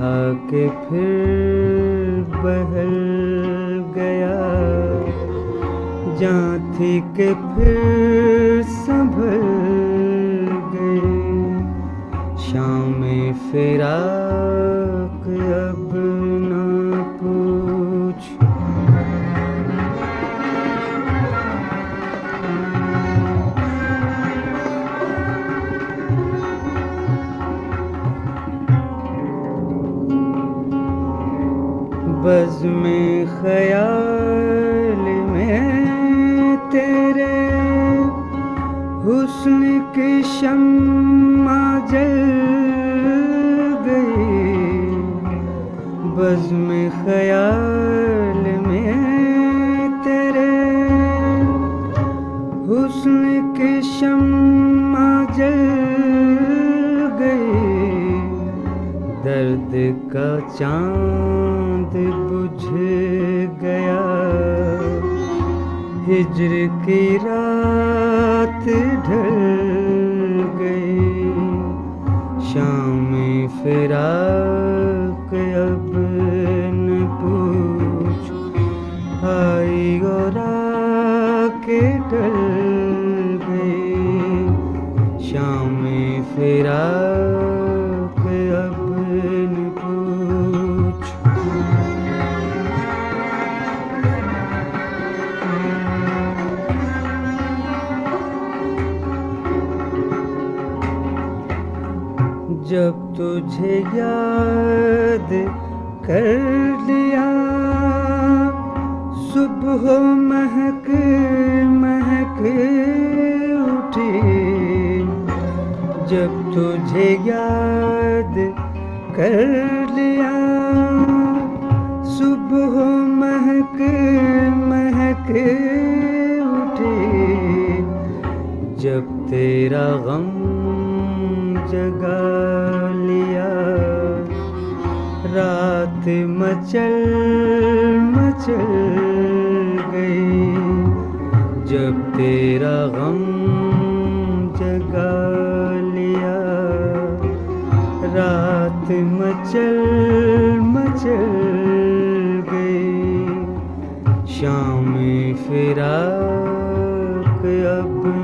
تھا کہ پھر بہل گیا۔ جہاں تھی کہ پھر سنبھل گئی۔ شام فراق اب بز میں خیال میں تیرے حسن کی شمع جل گئی بز میں خیال میں تیرے حسن کی شمع جل درد کا چاند بجھ گیا۔ ہجر کی رات ڈھل گئی۔ شام فراق اب نہ پوچھ۔ آئی اور آ کے ڈل جب تجھے یاد کر لیا۔ صبح مہک مہک اٹھی۔ جب تجھے یاد کر لیا۔ صبح مہک مہک اٹھی۔ جب تیرا غم جگا لیا رات مچل مچل گئی جب تیرا غم جگا لیا رات مچل مچل گئی شام فراق اب